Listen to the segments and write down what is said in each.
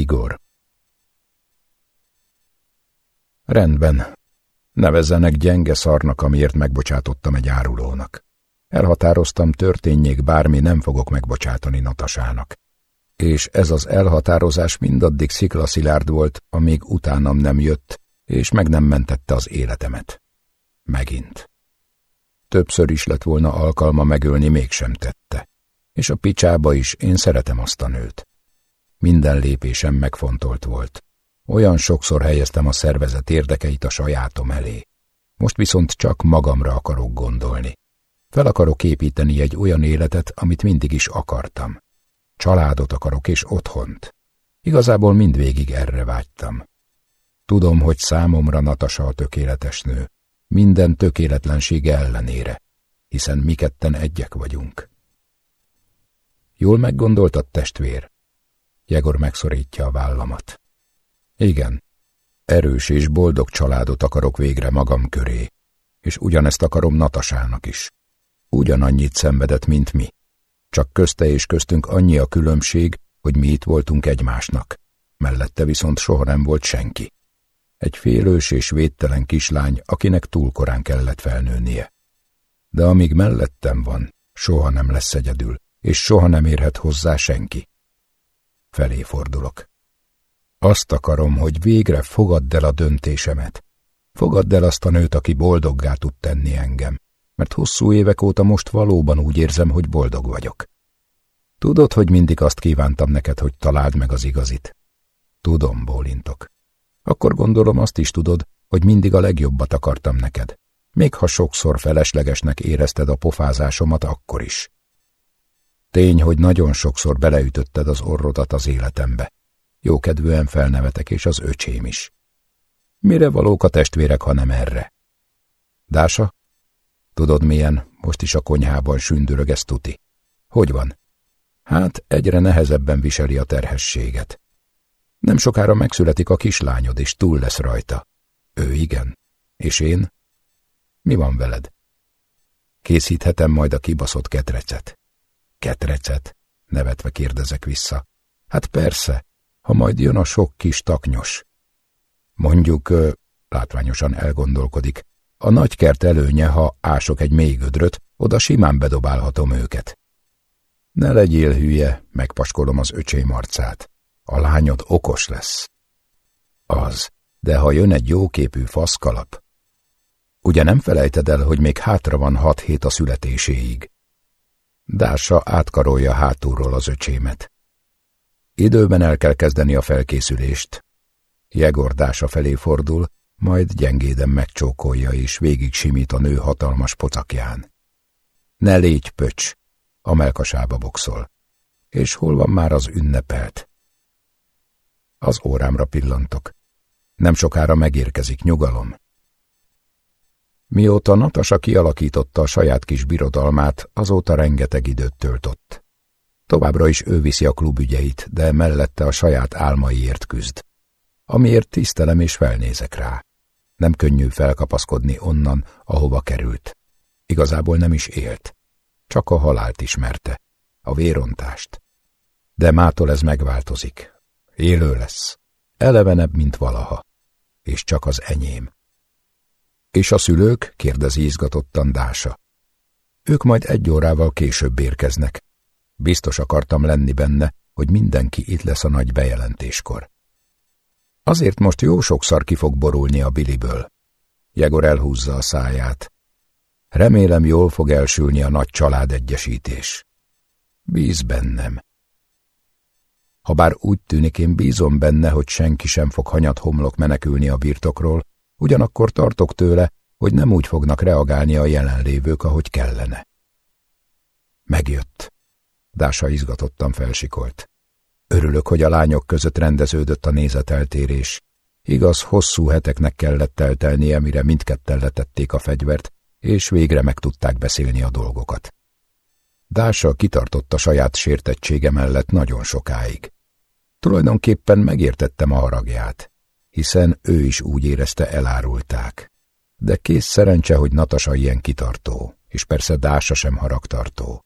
Igor Rendben. Nevezzenek gyenge szarnak, amiért megbocsátottam egy árulónak. Elhatároztam, történjék bármi, nem fogok megbocsátani Natasának. És ez az elhatározás mindaddig sziklaszilárd volt, amíg utánam nem jött, és meg nem mentette az életemet. Megint. Többször is lett volna alkalma megölni, mégsem tette. És a picsába is én szeretem azt a nőt. Minden lépésem megfontolt volt. Olyan sokszor helyeztem a szervezet érdekeit a sajátom elé. Most viszont csak magamra akarok gondolni. Fel akarok építeni egy olyan életet, amit mindig is akartam. Családot akarok és otthont. Igazából mindvégig erre vágytam. Tudom, hogy számomra Natasa a tökéletes nő. Minden tökéletlensége ellenére, hiszen mi ketten egyek vagyunk. Jól meggondoltad, testvér? Jegor megszorítja a vállamat. Igen, erős és boldog családot akarok végre magam köré, és ugyanezt akarom Natasának is. Ugyanannyit szenvedett, mint mi. Csak közte és köztünk annyi a különbség, hogy mi itt voltunk egymásnak. Mellette viszont soha nem volt senki. Egy félős és védtelen kislány, akinek túl korán kellett felnőnie. De amíg mellettem van, soha nem lesz egyedül, és soha nem érhet hozzá senki. Felé fordulok. Azt akarom, hogy végre fogadd el a döntésemet. Fogadd el azt a nőt, aki boldoggá tud tenni engem, mert hosszú évek óta most valóban úgy érzem, hogy boldog vagyok. Tudod, hogy mindig azt kívántam neked, hogy találd meg az igazit? Tudom, bólintok. Akkor gondolom azt is tudod, hogy mindig a legjobbat akartam neked. Még ha sokszor feleslegesnek érezted a pofázásomat, akkor is. Tény, hogy nagyon sokszor beleütötted az orrodat az életembe. Jókedvűen felnevetek, és az öcsém is. Mire valók a testvérek, ha nem erre? Dása? Tudod milyen, most is a konyhában sündörög ez tuti. Hogy van? Hát egyre nehezebben viseli a terhességet. Nem sokára megszületik a kislányod, és túl lesz rajta. Ő igen. És én? Mi van veled? Készíthetem majd a kibaszott ketrecet. Ketrecet? Nevetve kérdezek vissza. Hát persze, ha majd jön a sok kis taknyos. Mondjuk, látványosan elgondolkodik, a nagykert előnye, ha ások egy mély gödröt, oda simán bedobálhatom őket. Ne legyél hülye, megpaskolom az öcsém arcát. A lányod okos lesz. Az, de ha jön egy jóképű faszkalap, ugye nem felejted el, hogy még hátra van hat hét a születéséig. Dársa átkarolja hátulról az öcsémet. Időben el kell kezdeni a felkészülést. Jegordása felé fordul, majd gyengéden megcsókolja és végig simít a nő hatalmas pocakján. Ne légy pöcs, a melkasába boxol. És hol van már az ünnepelt? Az órámra pillantok. Nem sokára megérkezik nyugalom. Mióta Natasa kialakította a saját kis birodalmát, azóta rengeteg időt töltött. Továbbra is ő viszi a klubügyeit, de mellette a saját álmaiért küzd. Amiért tisztelem és felnézek rá. Nem könnyű felkapaszkodni onnan, ahova került. Igazából nem is élt. Csak a halált ismerte, a vérontást. De mától ez megváltozik. Élő lesz. Elevenebb, mint valaha. És csak az enyém. És a szülők? kérdezi izgatottan Dása. Ők majd egy órával később érkeznek. Biztos akartam lenni benne, hogy mindenki itt lesz a nagy bejelentéskor. Azért most jó sokszor ki fog borulni a biliből. Jegor elhúzza a száját. Remélem jól fog elsülni a nagy családegyesítés. Bíz bennem. Habár úgy tűnik, én bízom benne, hogy senki sem fog hanyat homlok menekülni a birtokról, ugyanakkor tartok tőle, hogy nem úgy fognak reagálni a jelenlévők, ahogy kellene. Megjött. Dása izgatottan felsikolt. Örülök, hogy a lányok között rendeződött a nézeteltérés. Igaz, hosszú heteknek kellett eltelnie, mire mindketten letették a fegyvert, és végre meg tudták beszélni a dolgokat. Dása kitartott a saját sértettsége mellett nagyon sokáig. Tulajdonképpen megértettem a haragját, hiszen ő is úgy érezte elárulták. De kész szerencse, hogy Natasa ilyen kitartó, és persze Dása sem haragtartó.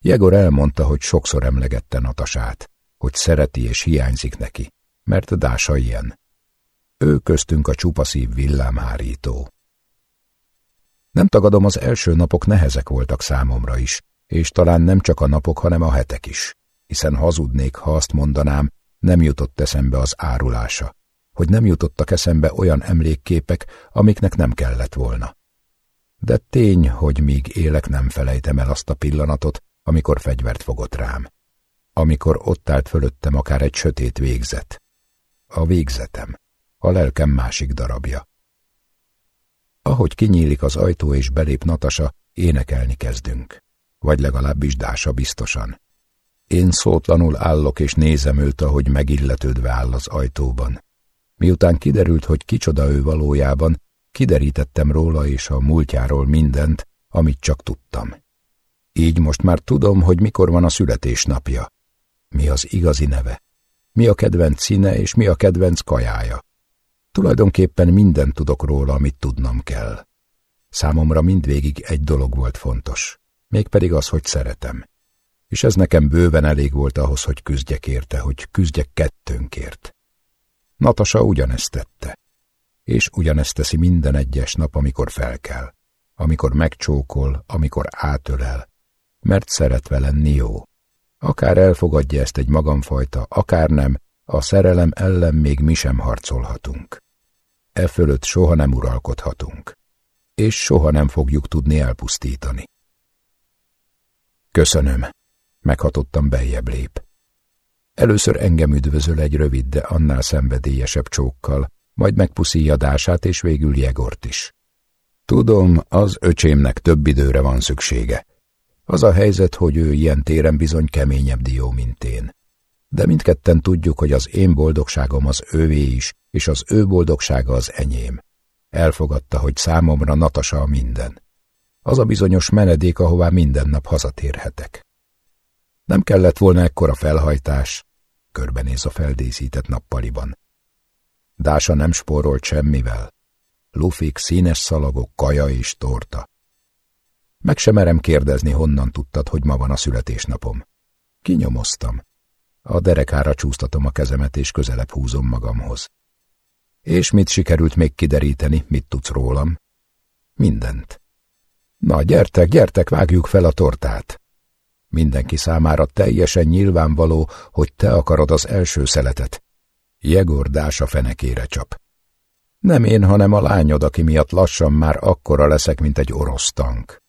Jegor elmondta, hogy sokszor emlegette Natasát, hogy szereti és hiányzik neki, mert Dása ilyen. Ő köztünk a csupaszív villámhárító. Nem tagadom, az első napok nehezek voltak számomra is, és talán nem csak a napok, hanem a hetek is, hiszen hazudnék, ha azt mondanám, nem jutott eszembe az árulása, hogy nem jutottak eszembe olyan emlékképek, amiknek nem kellett volna. De tény, hogy míg élek, nem felejtem el azt a pillanatot, amikor fegyvert fogott rám. Amikor ott állt fölöttem akár egy sötét végzet. A végzetem, a lelkem másik darabja. Ahogy kinyílik az ajtó és belép Natasa, énekelni kezdünk. Vagy legalábbis Dása biztosan. Én szótlanul állok és nézem őt, ahogy megilletődve áll az ajtóban. Miután kiderült, hogy kicsoda ő valójában, kiderítettem róla és a múltjáról mindent, amit csak tudtam. Így most már tudom, hogy mikor van a születésnapja. Mi az igazi neve? Mi a kedvenc színe és mi a kedvenc kajája? Tulajdonképpen mindent tudok róla, amit tudnom kell. Számomra mindvégig egy dolog volt fontos, mégpedig az, hogy szeretem. És ez nekem bőven elég volt ahhoz, hogy küzdjek érte, hogy küzdjek kettőnkért. Natasa ugyanezt tette. És ugyanezt teszi minden egyes nap, amikor felkel, amikor megcsókol, amikor átölel, mert szeretve lenni jó. Akár elfogadja ezt egy magamfajta, akár nem, a szerelem ellen még mi sem harcolhatunk. E fölött soha nem uralkodhatunk, és soha nem fogjuk tudni elpusztítani. Köszönöm, meghatottam beljebb lép. Először engem üdvözöl egy rövid, de annál szenvedélyesebb csókkal, majd megpuszíja Dását és végül Jegort is. Tudom, az öcsémnek több időre van szüksége. Az a helyzet, hogy ő ilyen téren bizony keményebb dió, mint én. De mindketten tudjuk, hogy az én boldogságom az ővé is, és az ő boldogsága az enyém. Elfogadta, hogy számomra Natasa a minden. Az a bizonyos menedék, ahová minden nap hazatérhetek. Nem kellett volna ekkora felhajtás, körbenéz a feldészített nappaliban. Dása nem spórolt semmivel. Lufik, színes szalagok, kaja és torta. Meg sem merem kérdezni, honnan tudtad, hogy ma van a születésnapom. Kinyomoztam. A derekára csúsztatom a kezemet, és közelebb húzom magamhoz. És mit sikerült még kideríteni, mit tudsz rólam? Mindent. Na, gyertek, gyertek, vágjuk fel a tortát. Mindenki számára teljesen nyilvánvaló, hogy te akarod az első szeletet. Jegor a fenekére csap. Nem én, hanem a lányod, aki miatt lassan már akkora leszek, mint egy orosz tank.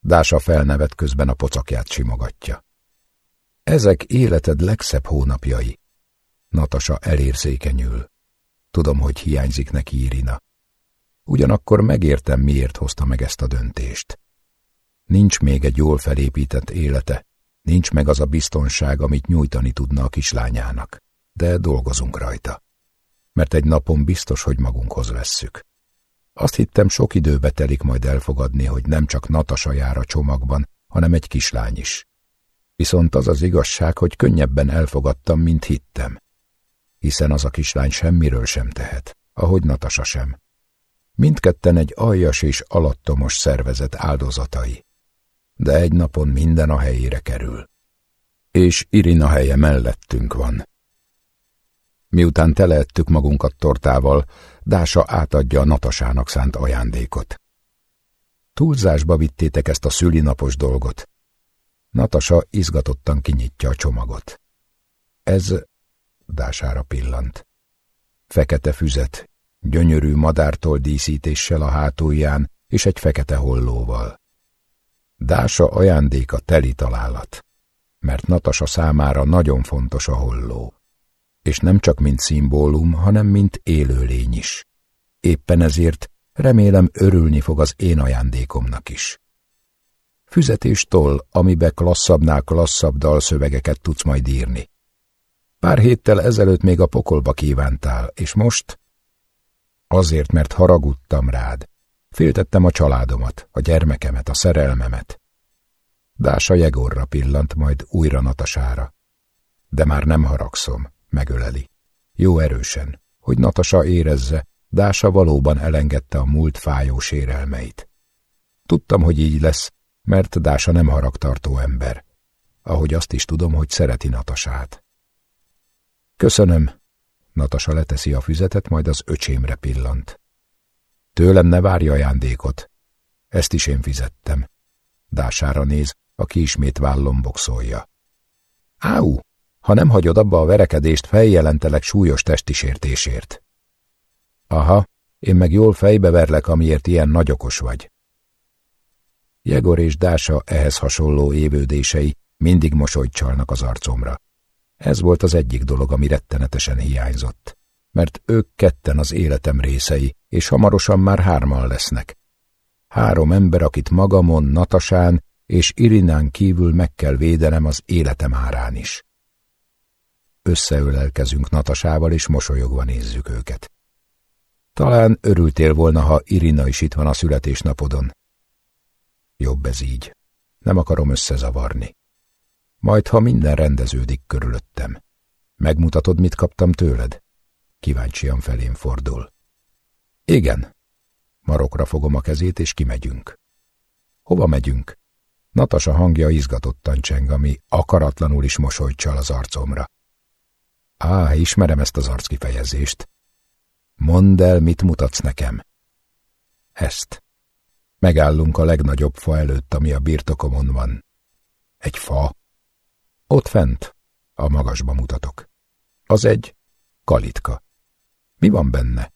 Dása felnevet közben a pocakját simogatja. Ezek életed legszebb hónapjai. Natasa elérzékenyül. Tudom, hogy hiányzik neki Irina. Ugyanakkor megértem, miért hozta meg ezt a döntést. Nincs még egy jól felépített élete, nincs meg az a biztonság, amit nyújtani tudna a kislányának, de dolgozunk rajta. Mert egy napon biztos, hogy magunkhoz vesszük. Azt hittem, sok időbe telik majd elfogadni, hogy nem csak Natasa jár a csomagban, hanem egy kislány is. Viszont az az igazság, hogy könnyebben elfogadtam, mint hittem hiszen az a kislány semmiről sem tehet, ahogy Natasa sem. Mindketten egy aljas és alattomos szervezet áldozatai. De egy napon minden a helyére kerül. És Irina helye mellettünk van. Miután teleettük magunkat tortával, Dása átadja a Natasának szánt ajándékot. Túlzásba vittétek ezt a szülinapos dolgot. Natasa izgatottan kinyitja a csomagot. Ez dására pillant. Fekete füzet, gyönyörű madártól díszítéssel a hátulján és egy fekete hollóval. Dása ajándéka teli találat, mert Natasa számára nagyon fontos a holló. És nem csak mint szimbólum, hanem mint élőlény is. Éppen ezért remélem örülni fog az én ajándékomnak is. Füzetés toll, amibe klasszabbnál klasszabb dalszövegeket tudsz majd írni. Pár héttel ezelőtt még a pokolba kívántál, és most? Azért, mert haragudtam rád. Féltettem a családomat, a gyermekemet, a szerelmemet. Dása Jegorra pillant, majd újra Natasára. De már nem haragszom, megöleli. Jó erősen, hogy Natasa érezze, Dása valóban elengedte a múlt fájó sérelmeit. Tudtam, hogy így lesz, mert Dása nem haragtartó ember, ahogy azt is tudom, hogy szereti Natasát. Köszönöm. Natasa leteszi a füzetet, majd az öcsémre pillant. Tőlem ne várj ajándékot. Ezt is én fizettem. Dására néz, aki ismét vállom boxolja. Áú, ha nem hagyod abba a verekedést, feljelentelek súlyos testi sértésért. Aha, én meg jól fejbeverlek, amiért ilyen nagyokos vagy. Jegor és Dása ehhez hasonló évődései mindig mosolyt csalnak az arcomra. Ez volt az egyik dolog, ami rettenetesen hiányzott, mert ők ketten az életem részei, és hamarosan már hárman lesznek. Három ember, akit magamon, Natasán és Irinán kívül meg kell védenem az életem árán is. Összeölelkezünk Natasával, és mosolyogva nézzük őket. Talán örültél volna, ha Irina is itt van a születésnapodon. Jobb ez így. Nem akarom összezavarni. Majd, ha minden rendeződik körülöttem. Megmutatod, mit kaptam tőled? Kíváncsian felém fordul. Igen. Marokra fogom a kezét, és kimegyünk. Hova megyünk? Natasa hangja izgatottan cseng, ami akaratlanul is mosolyt csal az arcomra. Á, ismerem ezt az arckifejezést. Mondd el, mit mutatsz nekem. Ezt. Megállunk a legnagyobb fa előtt, ami a birtokomon van. Egy fa. Ott fent, a magasba mutatok. Az egy kalitka. Mi van benne?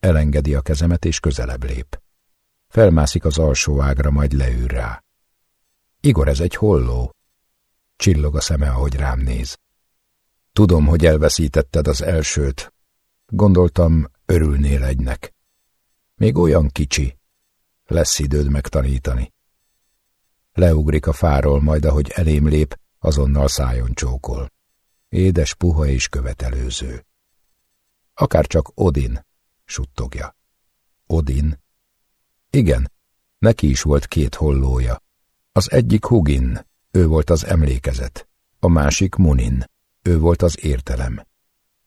Elengedi a kezemet, és közelebb lép. Felmászik az alsó ágra, majd leül rá. Igor, ez egy holló. Csillog a szeme, ahogy rám néz. Tudom, hogy elveszítetted az elsőt. Gondoltam, örülnél egynek. Még olyan kicsi. Lesz időd megtanítani. Leugrik a fáról, majd ahogy elém lép, azonnal szájon csókol. Édes, puha és követelőző. Akár csak Odin, suttogja. Odin? Igen, neki is volt két hollója. Az egyik Hugin, ő volt az emlékezet, a másik Munin, ő volt az értelem.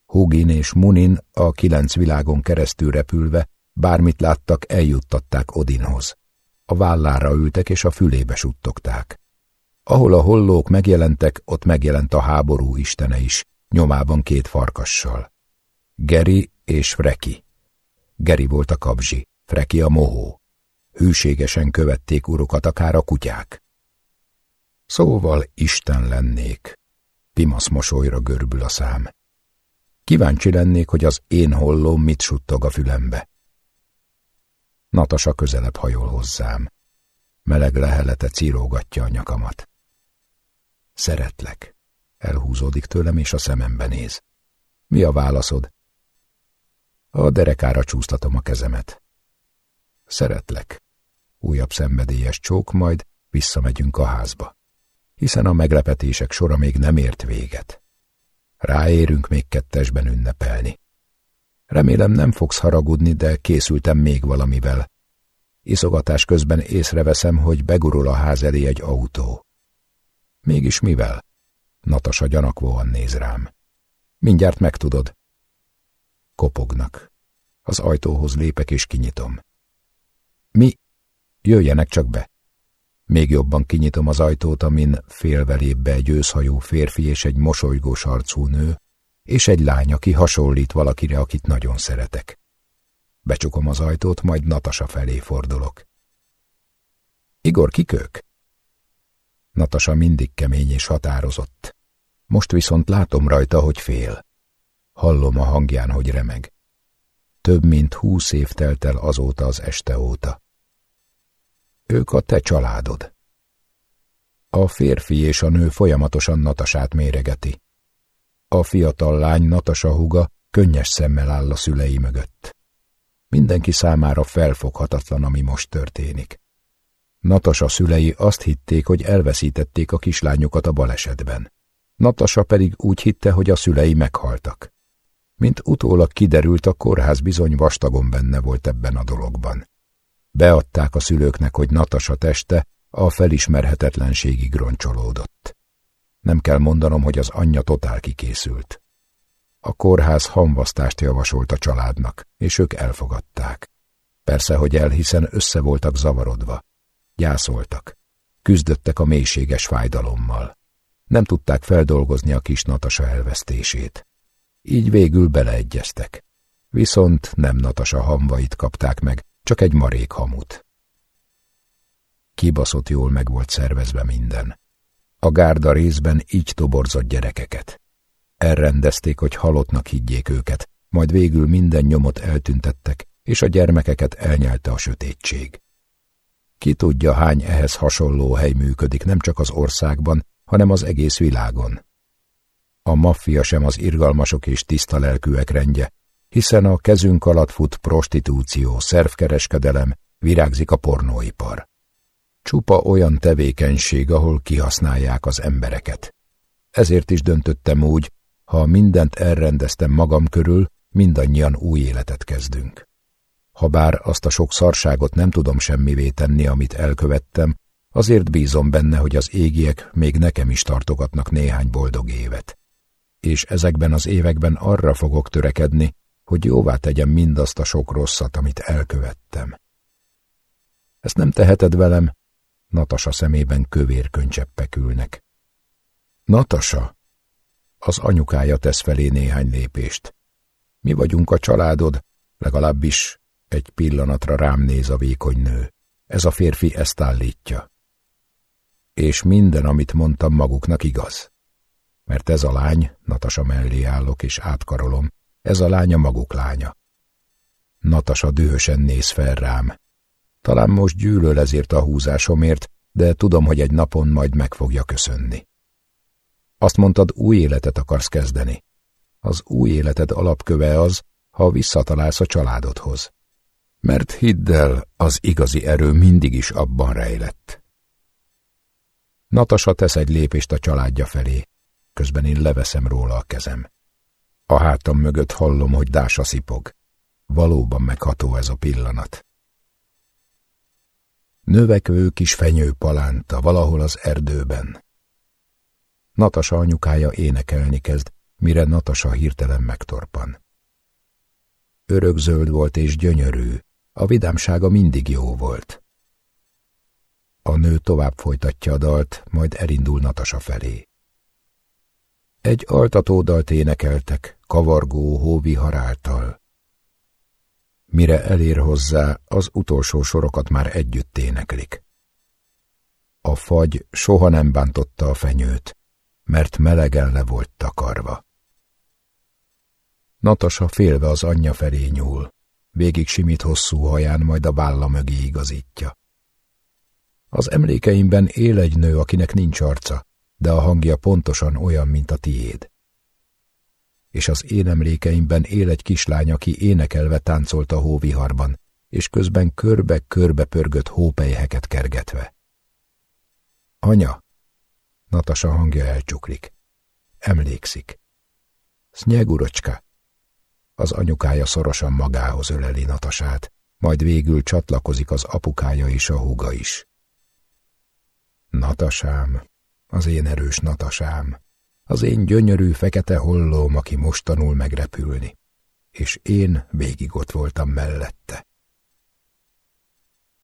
Hugin és Munin a kilenc világon keresztül repülve, bármit láttak, eljuttatták Odinhoz. A vállára ültek és a fülébe suttogták. Ahol a hollók megjelentek, ott megjelent a háború istene is, nyomában két farkassal. Geri és Freki. Geri volt a kabzsi, Freki a mohó. Hűségesen követték urokat akár a kutyák. Szóval Isten lennék. Pimasz mosolyra görbül a szám. Kíváncsi lennék, hogy az én hollóm mit suttog a fülembe. Natasa közelebb hajol hozzám. Meleg lehelete círógatja a nyakamat. Szeretlek. Elhúzódik tőlem, és a szemembe néz. Mi a válaszod? A derekára csúsztatom a kezemet. Szeretlek. Újabb szenvedélyes csók, majd visszamegyünk a házba. Hiszen a meglepetések sora még nem ért véget. Ráérünk még kettesben ünnepelni. Remélem nem fogsz haragudni, de készültem még valamivel. Iszogatás közben észreveszem, hogy begurul a ház elé egy autó. Mégis mivel? Natasa gyanakvóan néz rám. Mindjárt megtudod. Kopognak. Az ajtóhoz lépek és kinyitom. Mi? Jöjjenek csak be. Még jobban kinyitom az ajtót, amin félve lép be egy őszhajú férfi és egy mosolygós arcú nő, és egy lány, aki hasonlít valakire, akit nagyon szeretek. Becsukom az ajtót, majd Natasa felé fordulok. Igor, kik ők? Natasa mindig kemény és határozott. Most viszont látom rajta, hogy fél. Hallom a hangján, hogy remeg. Több mint húsz év telt el azóta az este óta. Ők a te családod. A férfi és a nő folyamatosan Natasát méregeti. A fiatal lány Natasa huga könnyes szemmel áll a szülei mögött. Mindenki számára felfoghatatlan, ami most történik. Natasa szülei azt hitték, hogy elveszítették a kislányokat a balesetben. Natasa pedig úgy hitte, hogy a szülei meghaltak. Mint utólag kiderült, a kórház bizony vastagon benne volt ebben a dologban. Beadták a szülőknek, hogy Natasa teste a felismerhetetlenségig roncsolódott. Nem kell mondanom, hogy az anyja totál kikészült. A kórház hamvasztást javasolt a családnak, és ők elfogadták. Persze, hogy elhiszen össze voltak zavarodva. Gyászoltak. Küzdöttek a mélységes fájdalommal. Nem tudták feldolgozni a kis Natasa elvesztését. Így végül beleegyeztek. Viszont nem Natasa hamvait kapták meg, csak egy marék hamut. Kibaszott jól meg volt szervezve minden. A gárda részben így toborzott gyerekeket. Elrendezték, hogy halottnak higgyék őket, majd végül minden nyomot eltüntettek, és a gyermekeket elnyelte a sötétség. Ki tudja, hány ehhez hasonló hely működik nem csak az országban, hanem az egész világon. A maffia sem az irgalmasok és tiszta lelkűek rendje, hiszen a kezünk alatt fut prostitúció, szervkereskedelem, virágzik a pornóipar. Csupa olyan tevékenység, ahol kihasználják az embereket. Ezért is döntöttem úgy, ha mindent elrendeztem magam körül, mindannyian új életet kezdünk. Habár azt a sok szarságot nem tudom semmivé tenni, amit elkövettem, azért bízom benne, hogy az égiek még nekem is tartogatnak néhány boldog évet. És ezekben az években arra fogok törekedni, hogy jóvá tegyem mindazt a sok rosszat, amit elkövettem. Ezt nem teheted velem, Natasa szemében kövér könycseppek ülnek. Natasa! Az anyukája tesz felé néhány lépést. Mi vagyunk a családod, legalábbis egy pillanatra rám néz a vékony nő. Ez a férfi ezt állítja. És minden, amit mondtam maguknak igaz. Mert ez a lány, Natasa mellé állok és átkarolom, ez a lánya maguk lánya. Natasa dühösen néz fel rám. Talán most gyűlöl ezért a húzásomért, de tudom, hogy egy napon majd meg fogja köszönni. Azt mondtad, új életet akarsz kezdeni. Az új életed alapköve az, ha visszatalálsz a családodhoz. Mert hidd el, az igazi erő mindig is abban rejlett. Natasa tesz egy lépést a családja felé, közben én leveszem róla a kezem. A hátam mögött hallom, hogy Dása szipog. Valóban megható ez a pillanat. Növekvő kis fenyő palánta valahol az erdőben. Natasa anyukája énekelni kezd, mire Natasa hirtelen megtorpan. Örökzöld volt és gyönyörű, a vidámsága mindig jó volt. A nő tovább folytatja a dalt, majd elindul Natasa felé. Egy altatódalt énekeltek, kavargó hóvihar által. Mire elér hozzá, az utolsó sorokat már együtt éneklik. A fagy soha nem bántotta a fenyőt, mert melegen le volt takarva. Natasa félve az anyja felé nyúl, végig simít hosszú haján, majd a válla mögé igazítja. Az emlékeimben él egy nő, akinek nincs arca, de a hangja pontosan olyan, mint a tiéd. És az én emlékeimben él egy kislány, aki énekelve táncolt a hóviharban, és közben körbe-körbe pörgött hópelyheket kergetve. Anya! Natasa hangja elcsuklik. Emlékszik. Sznyegurocska! Az anyukája szorosan magához öleli Natasát, majd végül csatlakozik az apukája és a húga is. Natasám, az én erős Natasám, az én gyönyörű fekete hollóm, aki most tanul megrepülni, és én végig ott voltam mellette.